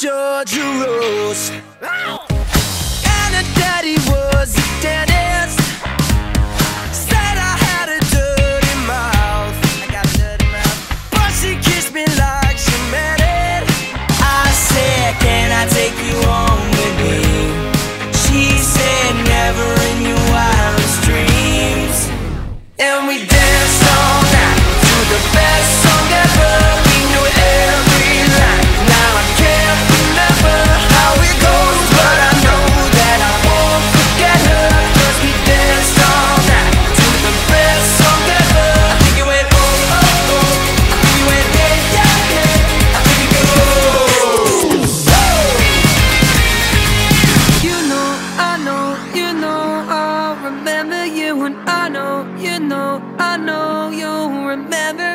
Georgia Rose. I know, you know, I know you'll remember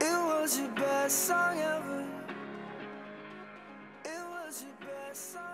It was your best song ever. It was your best song.